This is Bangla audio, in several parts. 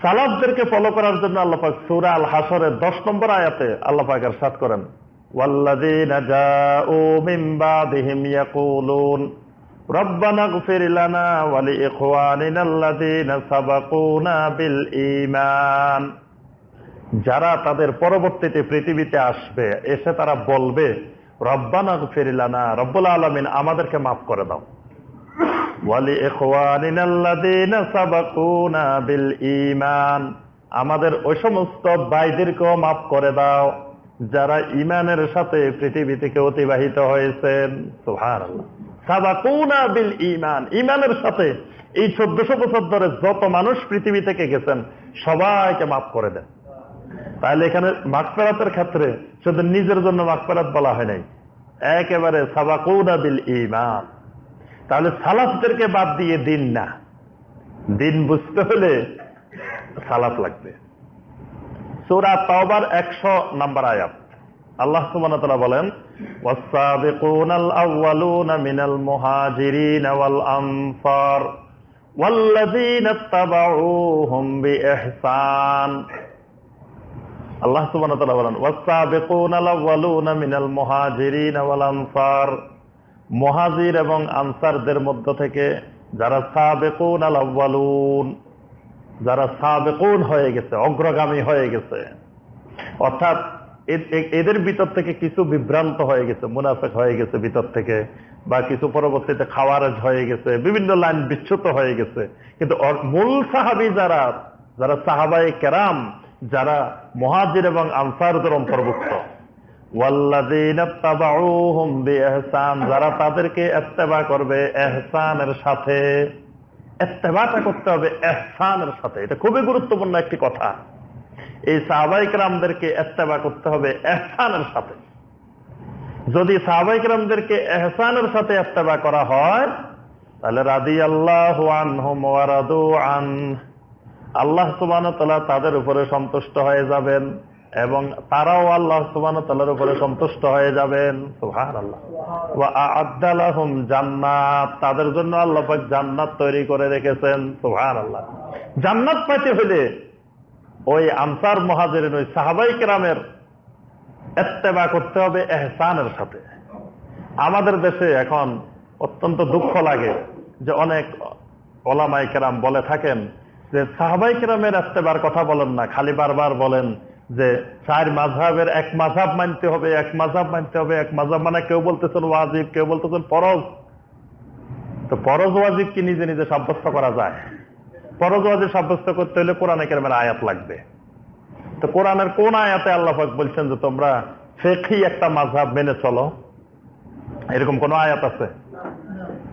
সালাফদেরকে ফলো করার জন্য আল্লাপাক সুরা আল হাসরের দশ নম্বর আয়াতে আল্লাপাক আর সাত করেন والذين جاءوا من بعدهم يقولون ربنا اغفر لنا ولإخواننا الذين سبقونا بالإيمان যারা তাদের পরবর্তীতে পৃথিবীতে আসবে এসে তারা বলবে রব্বানা ফেরিলানা রব্বুল আলমিন আমাদেরকে মাফ করে দাও আমাদের ওই সমস্ত ভাইদেরকেও মাফ করে দাও, যারা ইমানের সাথে পৃথিবী থেকে অতিবাহিত হয়েছেন। সাবাকুনা বিল ইমান ইমানের সাথে এই চোদ্দশো বছর ধরে যত মানুষ পৃথিবী থেকে গেছেন, সবাইকে মাফ করে দেন। তাহলে এখানে মাকফেরাতের ক্ষেত্রে শুধু নিজের জন্য মাকফেরাত বলা হয় নাই। একেবারে সাবাকুনা বিল ইমান তাহলে সালাফদেরকে বাদ দিয়ে দিন না দিন বুঝতে হলে সালাফ লাগবে সুরা তাওবার একশো নাম্বার আয়াত আল্লাহ সুবহানাহু বলেন والسابقون الأولون من المهاجرين والأنصار والذين اتبعوهم بإحسان আল্লাহ সুবহানাহু ওয়া তাআলা বলেন والسابقون الأولون من المهاجرين والأنصار মহাজির এবং আনসারদের মধ্য থেকে যারা সাবেকুন আল আব্বালুন যারা সাবেকুন হয়ে গেছে, অগ্রগামী হয়ে গেছে। অর্থাৎ এদের ভিতর থেকে কিছু বিভ্রান্ত হয়ে গেছে, মুনাফেক হয়ে গেছে ভিতর থেকে, বা কিছু পরবর্তীতে খাওয়ারেজ হয়ে গেছে, বিভিন্ন লাইন বিচ্ছুত হয়ে গেছে। কিন্তু মূল সাহাবি যারা যারা সাহাবাই কেরাম, যারা মহাজির এবং আনসারদের অন্তর্ভুক্ত। যারা তাদেরকে এত্তেবা করবে এহসানের সাথে। এত্তেবাটা করতে হবে এহসানের সাথে। এটা খুবই গুরুত্বপূর্ণ একটি কথা। এই সাহবাইক রামদেরকে এত্তেবা করতে হবে এহসানের সাথে। যদি সাহবাইক রামদেরকে এহসানের সাথে এত্তেবা করা হয়, তাহলে রাদি আল্লাহ আল্লাহ সুবান তাদের উপরে সন্তুষ্ট হয়ে যাবেন। এবং তারাও আল্লাহ সুবান তাল্লার উপরে সন্তুষ্ট হয়ে যাবেন। সুহান আল্লাহ আদালাহম জান্নাত। তাদের জন্য আল্লাহ পাক জান্নাত তৈরি করে রেখেছেন। সুহান আল্লাহ জান্নাত পাইতে হইলে ওই আনসার মহাজের ওই সাহাবাই কেরামের এত্তেবা করতে হবে এহসানের সাথে। আমাদের দেশে এখন অত্যন্ত দুঃখ লাগে যে অনেক ওলামাই কেরাম বলে থাকেন যে সাহাবাই কেরামের এত্তেবার কথা বলেন না, খালি বারবার বলেন যে চার মাঝাবের এক মাঝাব মানতে হবে, এক মাঝাব মানতে হবে, এক মাঝাব মানে কেউ বলতেছেন ওয়াজিব, কেউ বলতেছেন ফরজ। তো ফরজ ওয়াজিব কি নিজে নিজে সাব্যস্ত করা যায়? ফরজ ওয়াজিব সাব্যস্ত করতে হলে কোরআনে কেরামের আয়াত লাগবে। তো কোরআনের কোন আয়াতে আল্লাহাক বলছেন যে তোমরা ফেকি একটা মাঝাব মেনে চলো? এরকম কোন আয়াত আছে?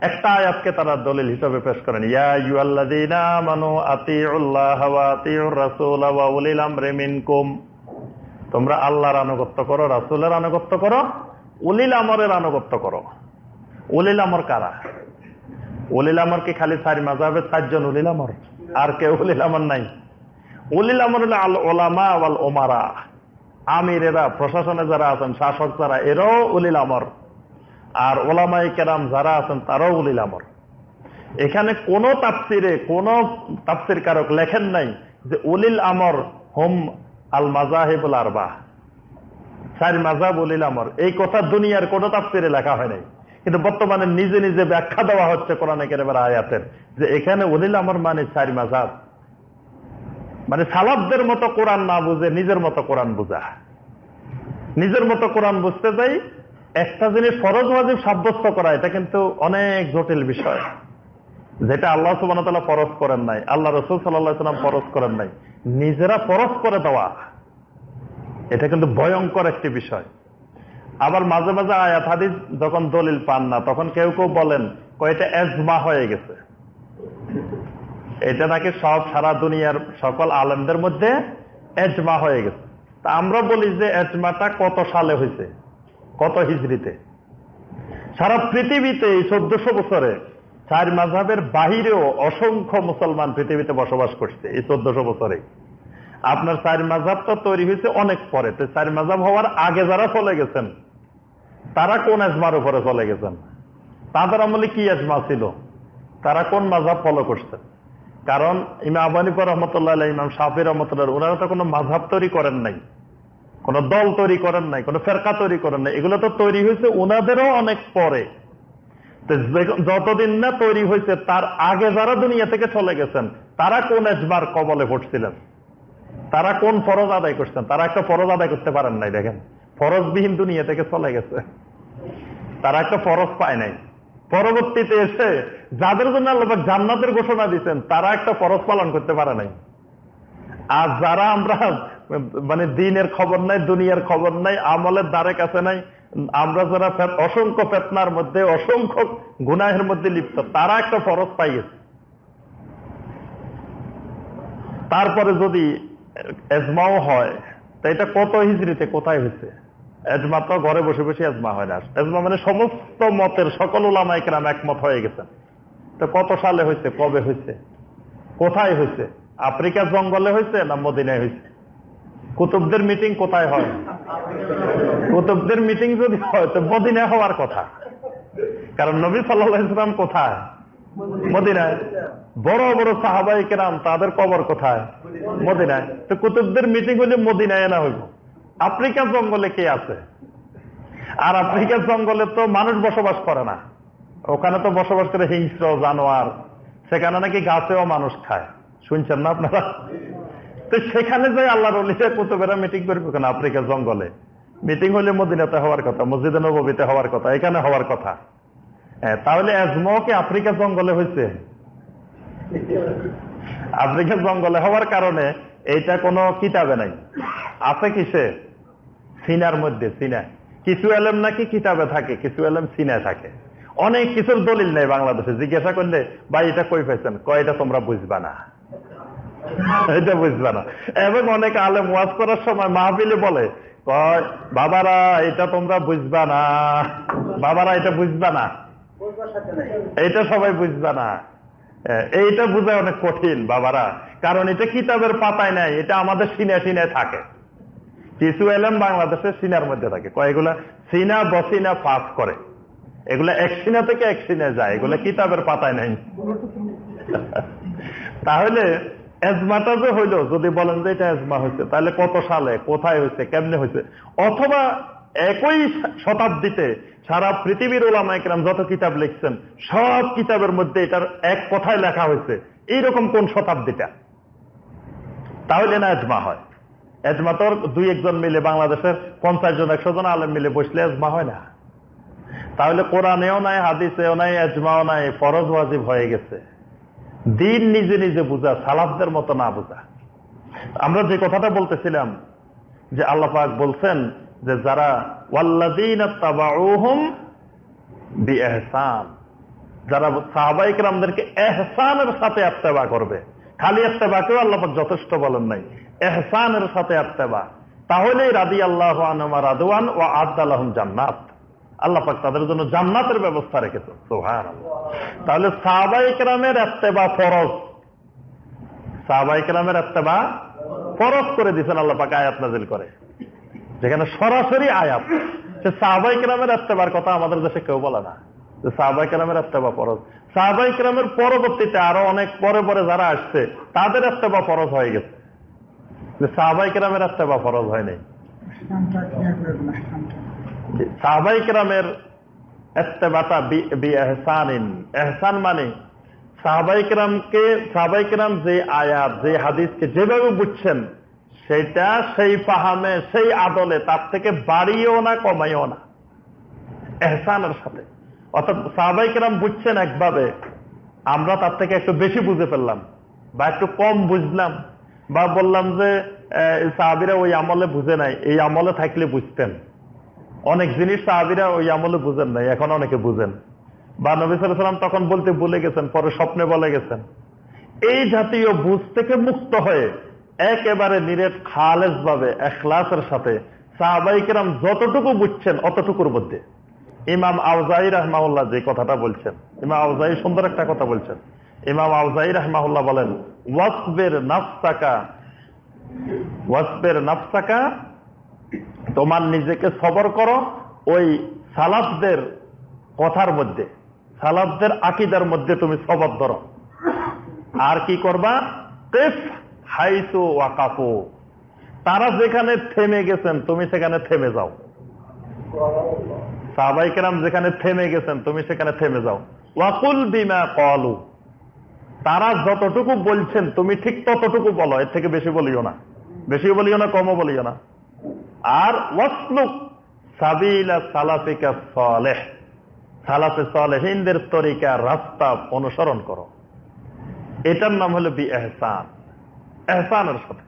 একটা আয়াতকে তারা দলিল হিসেবে পেশ করেন, ইয়া আমরি মিনকুম। তোমরা আল্লাহর আনুগত্য করো, রাসূলের আনুগত্য করো, উলিল আমরের আনুগত্য করো। উলিল আমর কারা? উলিল আমর কি খালি চারি মাযহাবের চারজন উলিল আমর? আর কেউ উলিল আমর নাই। উলিল আমর আল ওলামা ওয়াল ওমারা আমিরেরা, প্রশাসনে যারা আছেন, শাসক যারা, এরাও উলিল আমর। আর ওলামাই কেরাম যারা আছেন, তারাও উলিল আমর। এখানে কোন তাপসিরে কোন তাপসির কারক লেখেন নাই যে উলিল আমর হোম আল মাজাহিবুল আরবা। চার মাজাব উলিল আমর। এই কথা দুনিয়ার কোন তাপসিরে লেখা হয় নাই। কিন্তু বর্তমানে নিজে নিজে ব্যাখ্যা দেওয়া হচ্ছে কোরআনে কেরামের আয়াতের যে এখানে উলিল আমর মানে চার মাজাব মানে সালাবদের মতো কোরআন না বুঝে নিজের মতো কোরআন বুঝা। নিজের মতো কোরআন বুঝতে চাই, একটা জিনিস ফরজ ওয়াজিব সাব্যস্ত করা, এটা কিন্তু অনেক জটিল বিষয়। যেটা আল্লাহ সুবান ফরজ করেন নাই, আল্লাহ রসুল সাল্লাম ফরজ করেন নাই, নিজেরা ফরজ করে দেওয়া, এটা কিন্তু ভয়ঙ্কর একটি বিষয়। আবার মাঝে মাঝে আয়াত হাদিস যখন দলিল পান না, তখন কেউ কেউ বলেন, কয়টা এজমা হয়ে গেছে? এটা নাকি সব সারা দুনিয়ার সকল আলেমদের মধ্যে এজমা হয়ে গেছে। তা আমরা বলি যে এজমাটা কত সালে হয়েছে? কত হিজড়িতে? সারা পৃথিবীতে এই চোদ্দশো বছরে চার মাঝাবের বাহিরেও অসংখ্য মুসলমান পৃথিবীতে বসবাস করছে এই চোদ্দশো বছরে। আপনার চার মাঝাব তো তৈরি হয়েছে অনেক পরে। তো চার মাঝাব হওয়ার আগে যারা চলে গেছেন, তারা কোন এজমার উপরে চলে গেছেন? তাদের আমলে কি এজমা ছিল? তারা কোন মাঝাব ফলো করছেন কারণ ইমাম আবানিপুর রহমতুল্লাহ ইমাম শাহির রহমতুল্লাহ, ওনারা তো কোনো মাঝাব তৈরি করেন নাই। কোন দল তৈরি করেন নাই, কোন ফেরকা তৈরি করেন নাই। এগুলো তো তৈরি হয়েছে ওনাদেরও অনেক পরে। যতদিন না তৈরি হয়েছে তার আগে যারা দুনিয়া থেকে চলে গেছেন, তারা কোন এজবার কবলে পড়ছিলেন তারা কোন ফরজ আদায় করছেন? তারা একটা ফরজ আদায় করতে পারেন নাই, দেখেন। ফরজবিহীন দুনিয়া থেকে চলে গেছে। তারা একটা ফরজ পায় নাই। পরবর্তীতে এসে যাদের জন্য আল্লাহ জান্নাতের ঘোষণা দিচ্ছেন তারা একটা ফরজ পালন করতে পারে নাই। আর যারা আমরা মানে দিনের খবর নাই, দুনিয়ার খবর নাই, আমলের দ্বারে কাছে নাই আমরা যারা অসংখ্য ফেতনার মধ্যে, অসংখ্য গুনাহের মধ্যে লিপ্ত, তারা একটা ফরজ পাই গেছে তারপরে যদি এজমাও হয়, তা এটা কত হিজড়িতে, কোথায় হয়েছে? এজমা তো ঘরে বসে বসে এজমা হয় না। এজমা মানে সমস্ত মতের সকল ওলামাইকেরাম একমত হয়ে গেছেন। তো কত সালে হয়েছে, কবে হয়েছে, কোথায় হয়েছে? আফ্রিকার জঙ্গলে হয়েছে না মদিনায় হয়েছে? কুতুবদের মিটিং কোথায় হয়? কুতুবদের মিটিং যদি হয়, তো মদিনায় হওয়ার কথা। কারণ নবী সাল্লাহ ইসলাম কোথায়? মদিনায়। বড় বড় সাহাবাই কেরাম, তাদের কবর কোথায়? মদিনায়। তো কুতুবদের মিটিং হলে মদিনায় না হইব। আফ্রিকার জঙ্গলে কে আছে? আর আফ্রিকার জঙ্গলে তো মানুষ বসবাস করে না। ওখানে তো বসবাস করে হিংস্র জানোয়ার। সেখানে নাকি গাছেও মানুষ খায়। শুনছেন না আপনারা? তো সেখানে যে আল্লাহ রলিতে কুতুবেরা মিটিং করবে কেন? আফ্রিকার জঙ্গলে। মিটিং হলে মদিনাতে হওয়ার কথা মসজিদে নবীতে হওয়ার কথা এখানে হওয়ার কথা। হ্যাঁ, তাহলে এজমাও কি আফ্রিকার জঙ্গলে হয়েছে আফ্রিকার জঙ্গলে হওয়ার কারণে এইটা কোনো কিতাবে নাই। আছে কিসে? সিনার মধ্যে সিনা। কিছু এলেম নাকি কিতাবে থাকে কিছু এলেম সিনায় থাকে। অনেক কিছুর দলিল নেই বাংলাদেশে। জিজ্ঞাসা করলে ভাই এটা কই পাইছেন? কয় এটা তোমরা বুঝবা না। এটা বুঝবা না। এবং অনেক আলেম ওয়াজ করার সময় মাহফিলে বলে বাবারা, এটা তোমরা বুঝবা না। বাবারা, এটা বুঝবা না। এইটা সবাই বুঝবা না। এইটা বোঝা অনেক কঠিন, বাবারা। কারণ এটা কিতাবের পাতায় নাই, এটা আমাদের সিনে সিনে থাকে। কিছু এলেম বাংলাদেশের সিনার মধ্যে থাকে। কয়েকগুলা সিনা বসিনা পাস করে। এগুলা এক সিনা থেকে এক সিনে যায়, এগুলা কিতাবের পাতায় নাই। তাহলে এজমাটা যে হইল, যদি বলেন যে এটা এজমা হয়েছে তাহলে কত সালে, কোথায় হয়েছে কেমনে হয়েছে অথবা একই শতাব্দীতে সারা পৃথিবীর ওলামাইকরাম যত কিতাব লিখছেন, সব কিতাবের মধ্যে এটার এক কথায় লেখা হয়েছে এইরকম কোন শতাব্দীটা? তাহলে না এজমা হয়। এজমা তো দুই একজন মিলে বাংলাদেশের পঞ্চাশ জন, একশো জন আলেম মিলে বসলে এজমা হয় না। তাহলে কোরআনেও নাই, হাদিসেও নাই, এজমাও নাই, ফরজ ওয়াজিব হয়ে গেছে। দিন নিজে নিজে বোঝা, সালাফদের মতো না বোঝা। আমরা যে কথাটা বলতেছিলাম, যে আল্লাহ পাক বলছেন যে যারা ওয়াল্লাদিন যারা সাহাবাইক রামদেরকে এহসানের সাথে আত্মেবা করবে। খালি আত্মেবাকেও আল্লাপাক যথেষ্ট বলেন নাই। এহসানের সাথে আত্মেবা তাহলেই রাদি আল্লাহ আনমা রাদওয়ান ও আদালাহম জান্নাত। আল্লাহ পাক তাদের জন্য জান্নাতের ব্যবস্থা রেখেত সোহান তাহলে সাহবাইকরামের এত্তেবা ফরজ। সাহবাইকরামের এত্তেবা ফরজ করে দিচ্ছেন আল্লাহ পাক আয়াত নাজিল করে। যেখানে সরাসরি আয়াত। সে সাহবাইকরামের এত্তেবার কথা আমাদের দেশে কেউ বলে না। যে সাহবাইকরামের এত্তেবা ফরজ। সাহবাইকরামের পরবর্তীতে আরও অনেক পরে পরে যারা আসছে, তাদের এত্তেবা ফরজ হয়ে গেছে। যে সাহবাইকরামের এত্তেবা ফরজ হয় নাই সাহাবাই কেরামের এত্তেবাটা বি এহসানিন। এহসান মানে সাহাবাই কেরামকে সাহাবাই কেরাম যে আয়াত, যে হাদিসকে যেভাবে বুঝছেন, সেটা সেই পাহামে সেই আদলে তার থেকে বাড়িও না কমাইও না। এহসানের সাথে। অর্থাৎ সাহাবাই কেরাম বুঝছেন একভাবে, আমরা তার থেকে একটু বেশি বুঝে ফেললাম বা একটু কম বুঝলাম বা বললাম যে সাহাবিরা ওই আমলে বুঝে নাই, এই আমলে থাকলে বুঝতেন। অনেক জিনিস সাহাবিরা ওই আমলে বুঝেন নাই, এখন অনেকে বুঝেন। বা নবী সাল্লাম তখন বলতে ভুলে গেছেন, পরে স্বপ্নে বলে গেছেন। এই জাতীয় বুঝ থেকে মুক্ত হয়ে একেবারে নিরেট খালেজ ভাবে এখলাসের সাথে সাহাবাইকেরাম যতটুকু বুঝছেন, অতটুকুর মধ্যে। ইমাম আউজাই রহমাউল্লাহ যে কথাটা বলছেন, ইমাম আউজাই সুন্দর একটা কথা বলছেন। ইমাম আউজাই রহমাউল্লাহ বলেন, ওয়াসবের নাফসাকা ওয়াসবের নাফসাকা তোমার নিজেকে সবর করো ওই সালাফদের কথার মধ্যে, সালাফদের আকিদার মধ্যে তুমি সবর ধরো। আর কি করবা? কেফ হাইসু তারা যেখানে থেমে গেছেন, তুমি সেখানে থেমে যাও। সাহাবাই কেরাম যেখানে থেমে গেছেন, তুমি সেখানে থেমে যাও। ওয়াকুল বিমা কলু তারা যতটুকু বলছেন, তুমি ঠিক ততটুকু বলো, এর থেকে বেশি বলিও না। বেশি বলিও না, কমও বলিও না। আর ওয়াসলুক সাবিলা সালাফিকা সালেহ। সালাফে সালেহিনদের তরিকা, রাস্তা অনুসরণ করো। এটার নাম হলো বি এহসান। এহসানের সাথে।